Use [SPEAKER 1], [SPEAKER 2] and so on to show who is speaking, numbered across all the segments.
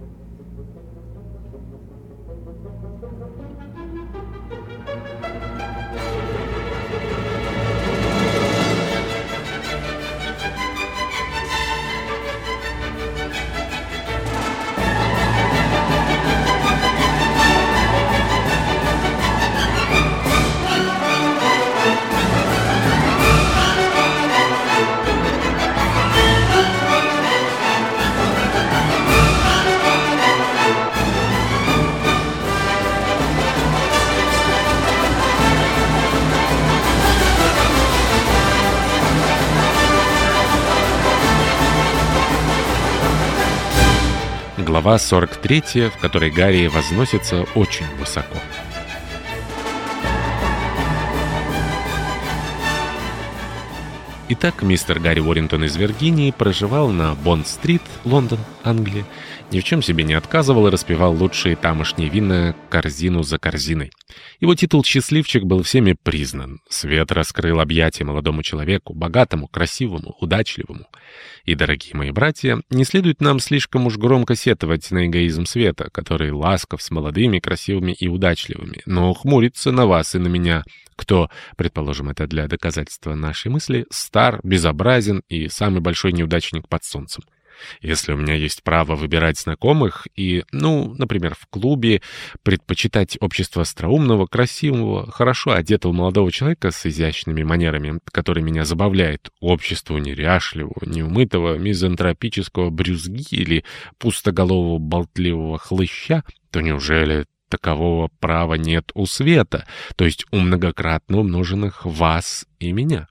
[SPEAKER 1] Thank you. Глава 43, в которой Гарри возносится очень высоко. Итак, мистер Гарри Уоррингтон из Виргинии проживал на Бонд-стрит, Лондон, Англия. Ни в чем себе не отказывал и распевал лучшие тамошние вина корзину за корзиной. Его титул «Счастливчик» был всеми признан. Свет раскрыл объятия молодому человеку, богатому, красивому, удачливому. И, дорогие мои братья, не следует нам слишком уж громко сетовать на эгоизм света, который ласков с молодыми, красивыми и удачливыми, но хмурится на вас и на меня, кто, предположим, это для доказательства нашей мысли, стар, безобразен и самый большой неудачник под солнцем. Если у меня есть право выбирать знакомых и, ну, например, в клубе предпочитать общество остроумного, красивого, хорошо одетого молодого человека с изящными манерами, который меня забавляет, обществу неряшливого, неумытого, мизантропического брюзги или пустоголового болтливого хлыща, то неужели такового права нет у света, то есть у многократно умноженных вас и меня?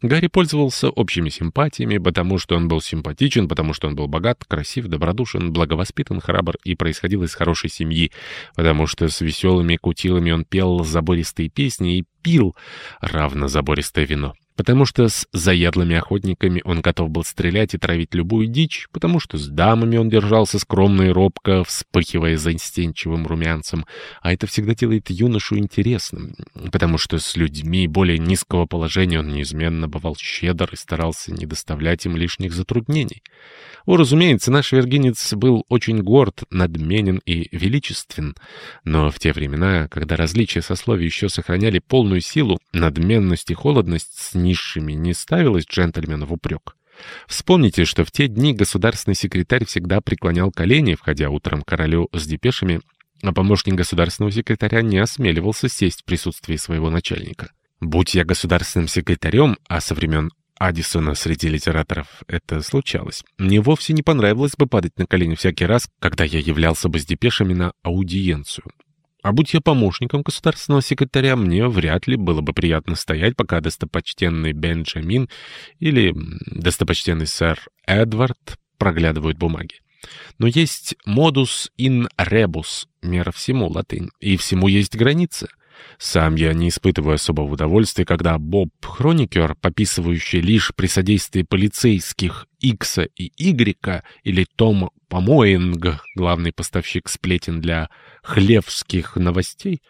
[SPEAKER 1] Гарри пользовался общими симпатиями, потому что он был симпатичен, потому что он был богат, красив, добродушен, благовоспитан, храбр и происходил из хорошей семьи, потому что с веселыми кутилами он пел забористые песни и пил равно забористое вино потому что с заядлыми охотниками он готов был стрелять и травить любую дичь, потому что с дамами он держался скромно и робко, вспыхивая застенчивым румянцем, а это всегда делает юношу интересным, потому что с людьми более низкого положения он неизменно бывал щедр и старался не доставлять им лишних затруднений. О, разумеется, наш вергинец был очень горд, надменен и величествен, но в те времена, когда различия сословий еще сохраняли полную силу, надменность и холодность с низшими не ставилось джентльмена в упрек. Вспомните, что в те дни государственный секретарь всегда преклонял колени, входя утром королю с депешами, а помощник государственного секретаря не осмеливался сесть в присутствии своего начальника. Будь я государственным секретарем, а со времен Аддисона среди литераторов это случалось, мне вовсе не понравилось бы падать на колени всякий раз, когда я являлся бы с депешами на аудиенцию. А будь я помощником государственного секретаря, мне вряд ли было бы приятно стоять, пока достопочтенный Бенджамин или достопочтенный сэр Эдвард проглядывают бумаги. Но есть модус ин ребус, мера всему, латынь, и всему есть граница. Сам я не испытываю особого удовольствия, когда Боб Хроникер, пописывающий лишь при содействии полицейских Икса и Игрека, или Том Помоинг, главный поставщик сплетен для хлевских новостей,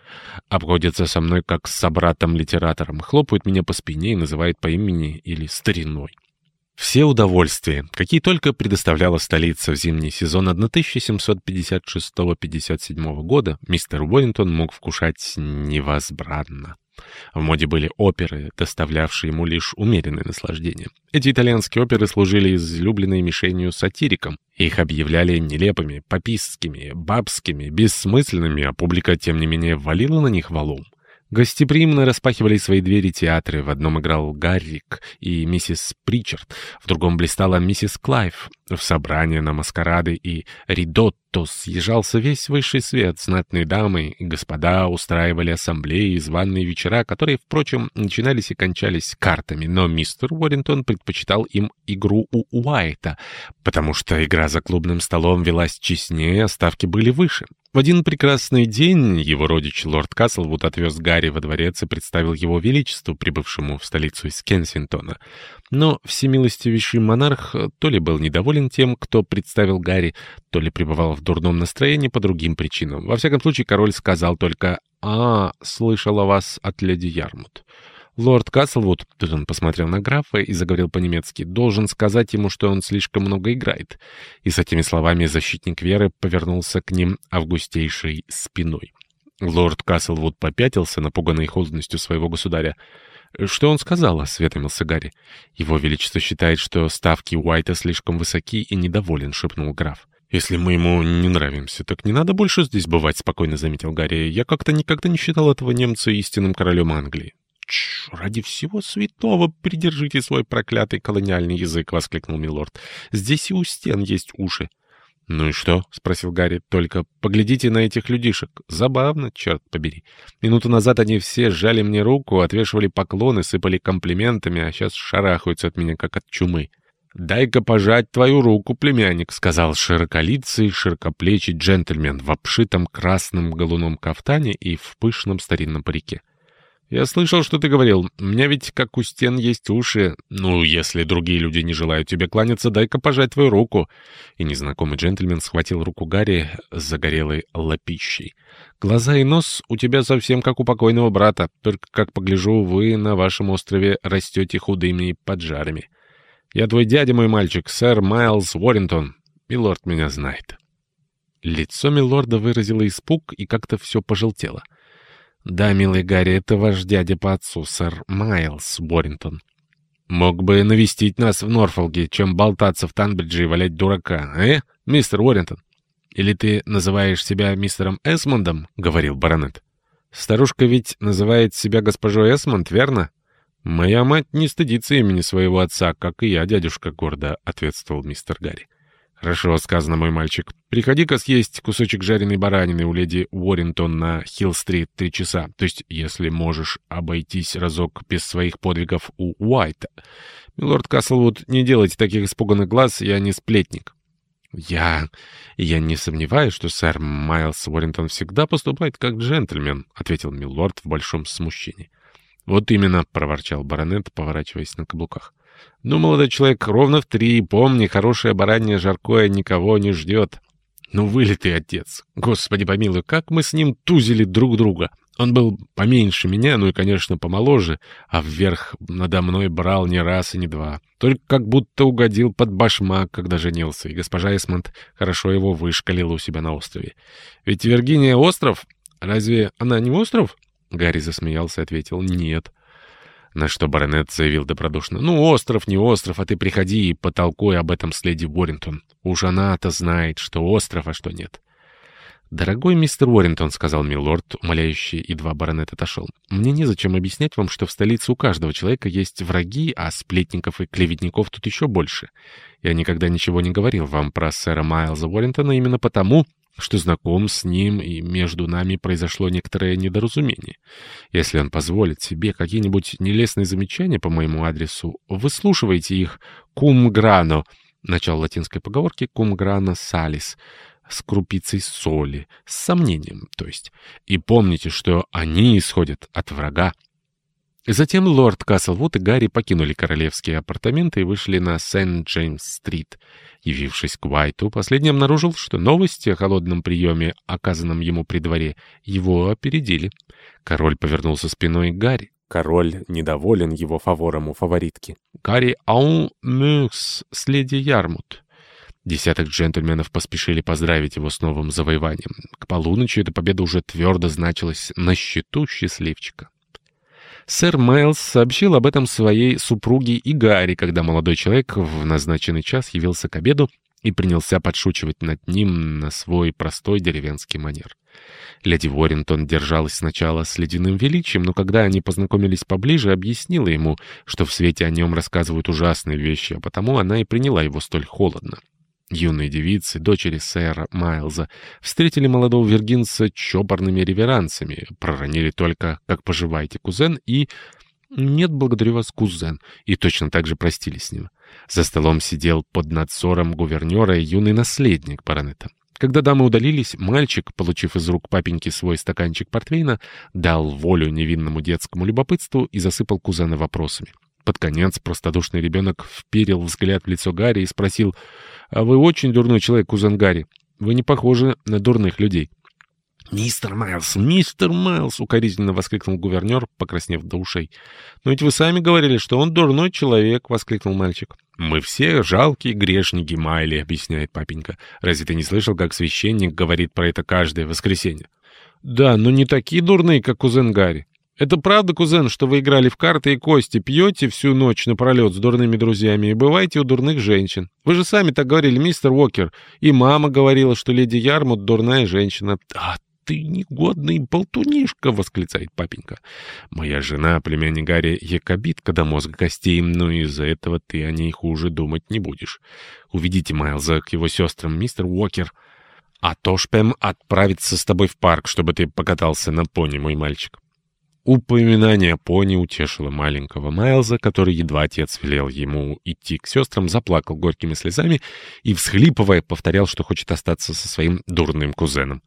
[SPEAKER 1] обходится со мной как с собратом-литератором, хлопает меня по спине и называет по имени или стариной. Все удовольствия, какие только предоставляла столица в зимний сезон 1756-57 года, мистер Уоррингтон мог вкушать невозбранно. В моде были оперы, доставлявшие ему лишь умеренное наслаждение. Эти итальянские оперы служили излюбленной мишенью сатирикам. Их объявляли нелепыми, попистскими, бабскими, бессмысленными, а публика, тем не менее, валила на них валом. Гостеприимно распахивали свои двери театры. В одном играл Гаррик и миссис Причард, в другом блистала миссис Клайв. В собрания на маскарады и ридотто съезжался весь высший свет. Знатные дамы и господа устраивали ассамблеи и званные вечера, которые, впрочем, начинались и кончались картами. Но мистер Уоррингтон предпочитал им игру у Уайта, потому что игра за клубным столом велась честнее, а ставки были выше. В один прекрасный день его родич лорд Каслвуд отвез Гарри во дворец и представил его величеству, прибывшему в столицу из Кенсингтона. Но всемилостивейший монарх то ли был недоволен тем, кто представил Гарри, то ли пребывал в дурном настроении по другим причинам. Во всяком случае, король сказал только «А, слышал о вас от леди Ярмут». Лорд Каслвуд, тут он посмотрел на графа и заговорил по-немецки, должен сказать ему, что он слишком много играет. И с этими словами защитник веры повернулся к ним августейшей спиной. Лорд Каслвуд попятился, напуганный холодностью своего государя. «Что он сказал?» — осведомился Гарри. «Его Величество считает, что ставки Уайта слишком высоки и недоволен», — шепнул граф. «Если мы ему не нравимся, так не надо больше здесь бывать», — спокойно заметил Гарри. «Я как-то никогда не считал этого немца истинным королем Англии». «Тш, ради всего святого придержите свой проклятый колониальный язык», — воскликнул милорд. «Здесь и у стен есть уши». «Ну и что?» — спросил Гарри. «Только поглядите на этих людишек. Забавно, черт побери. Минуту назад они все сжали мне руку, отвешивали поклоны, сыпали комплиментами, а сейчас шарахаются от меня, как от чумы». «Дай-ка пожать твою руку, племянник», — сказал широколицый, широкоплечий джентльмен в обшитом красном галуном кафтане и в пышном старинном парике. «Я слышал, что ты говорил. У меня ведь, как у стен, есть уши. Ну, если другие люди не желают тебе кланяться, дай-ка пожать твою руку». И незнакомый джентльмен схватил руку Гарри с загорелой лапищей. «Глаза и нос у тебя совсем как у покойного брата. Только, как погляжу, вы на вашем острове растете худыми поджарами. Я твой дядя, мой мальчик, сэр Майлз Уоррингтон. Милорд меня знает». Лицо милорда выразило испуг, и как-то все пожелтело. — «Да, милый Гарри, это ваш дядя по отцу, сэр Майлз Боринтон. Мог бы навестить нас в Норфолге, чем болтаться в Танбридже и валять дурака, э, мистер Уоррентон? Или ты называешь себя мистером Эсмондом?» — говорил баронет. «Старушка ведь называет себя госпожой Эсмонд, верно?» «Моя мать не стыдится имени своего отца, как и я, дядюшка, гордо», — ответствовал мистер Гарри. «Хорошо сказано, мой мальчик. Приходи-ка съесть кусочек жареной баранины у леди Уоррингтон на Хилл-стрит три часа. То есть, если можешь обойтись разок без своих подвигов у Уайта. Милорд Каслвуд, не делайте таких испуганных глаз, я не сплетник». «Я... я не сомневаюсь, что сэр Майлз Уоррингтон всегда поступает как джентльмен», — ответил милорд в большом смущении. «Вот именно», — проворчал баронет, поворачиваясь на каблуках. Ну, молодой человек, ровно в три. Помни, хорошее баранье жаркое никого не ждет. Ну, вылитый отец. Господи помилуй, как мы с ним тузили друг друга. Он был поменьше меня, ну и, конечно, помоложе, а вверх надо мной брал не раз и не два. Только как будто угодил под башмак, когда женился, и госпожа Эсмонд хорошо его вышкалила у себя на острове. Ведь Виргиния — остров? Разве она не остров? Гарри засмеялся и ответил «нет». На что баронет заявил добродушно. «Ну, остров, не остров, а ты приходи и потолкуй об этом с леди Уоррингтон. Уж она-то знает, что остров, а что нет». «Дорогой мистер Уоррингтон», — сказал милорд, умоляющий, едва баронет отошел, — «мне незачем объяснять вам, что в столице у каждого человека есть враги, а сплетников и клеветников тут еще больше. Я никогда ничего не говорил вам про сэра Майлза Уоррингтона именно потому, что знаком с ним, и между нами произошло некоторое недоразумение. Если он позволит себе какие-нибудь нелестные замечания по моему адресу, выслушивайте их «cum grano», начало латинской поговорки «cum grano salis», с крупицей соли, с сомнением, то есть. И помните, что они исходят от врага. Затем лорд Каслвуд и Гарри покинули королевские апартаменты и вышли на Сент-Джеймс-стрит. Явившись к Уайту, последний обнаружил, что новости о холодном приеме, оказанном ему при дворе, его опередили. Король повернулся спиной к Гарри. Король недоволен его фавором у фаворитки. «Гарри аун мюкс с леди Ярмут». Десяток джентльменов поспешили поздравить его с новым завоеванием. К полуночи эта победа уже твердо значилась на счету счастливчика. Сэр Майлз сообщил об этом своей супруге и Гарри, когда молодой человек в назначенный час явился к обеду и принялся подшучивать над ним на свой простой деревенский манер. Леди Уоррингтон держалась сначала с ледяным величием, но когда они познакомились поближе, объяснила ему, что в свете о нем рассказывают ужасные вещи, а потому она и приняла его столь холодно. Юные девицы, дочери сэра Майлза, встретили молодого виргинца чопорными реверансами, проронили только «как поживаете, кузен?» и «нет, благодарю вас, кузен», и точно так же простились с ним. За столом сидел под надзором гувернера юный наследник баронета. Когда дамы удалились, мальчик, получив из рук папеньки свой стаканчик портвейна, дал волю невинному детскому любопытству и засыпал кузена вопросами. Под конец простодушный ребенок вперил взгляд в лицо Гарри и спросил, «А вы очень дурной человек, кузен Гарри. Вы не похожи на дурных людей». «Мистер Майлз! Мистер Майлз!» — укоризненно воскликнул гувернер, покраснев до ушей. «Но ведь вы сами говорили, что он дурной человек!» — воскликнул мальчик. «Мы все жалкие грешники Майли», — объясняет папенька. «Разве ты не слышал, как священник говорит про это каждое воскресенье?» «Да, но не такие дурные, как кузен Гарри. Это правда, кузен, что вы играли в карты и кости, пьете всю ночь напролет с дурными друзьями и бываете у дурных женщин? Вы же сами так говорили, мистер Уокер. И мама говорила, что леди Ярмут дурная женщина. А ты негодный болтунишка!» — восклицает папенька. «Моя жена, племянник Гарри, якобитка до мозга костей, но из-за этого ты о ней хуже думать не будешь. Уведите Майлза к его сестрам, мистер Уокер. А то Шпем отправится с тобой в парк, чтобы ты покатался на пони, мой мальчик». Упоминание пони утешило маленького Майлза, который, едва отец велел ему идти к сестрам, заплакал горькими слезами и, всхлипывая, повторял, что хочет остаться со своим дурным кузеном.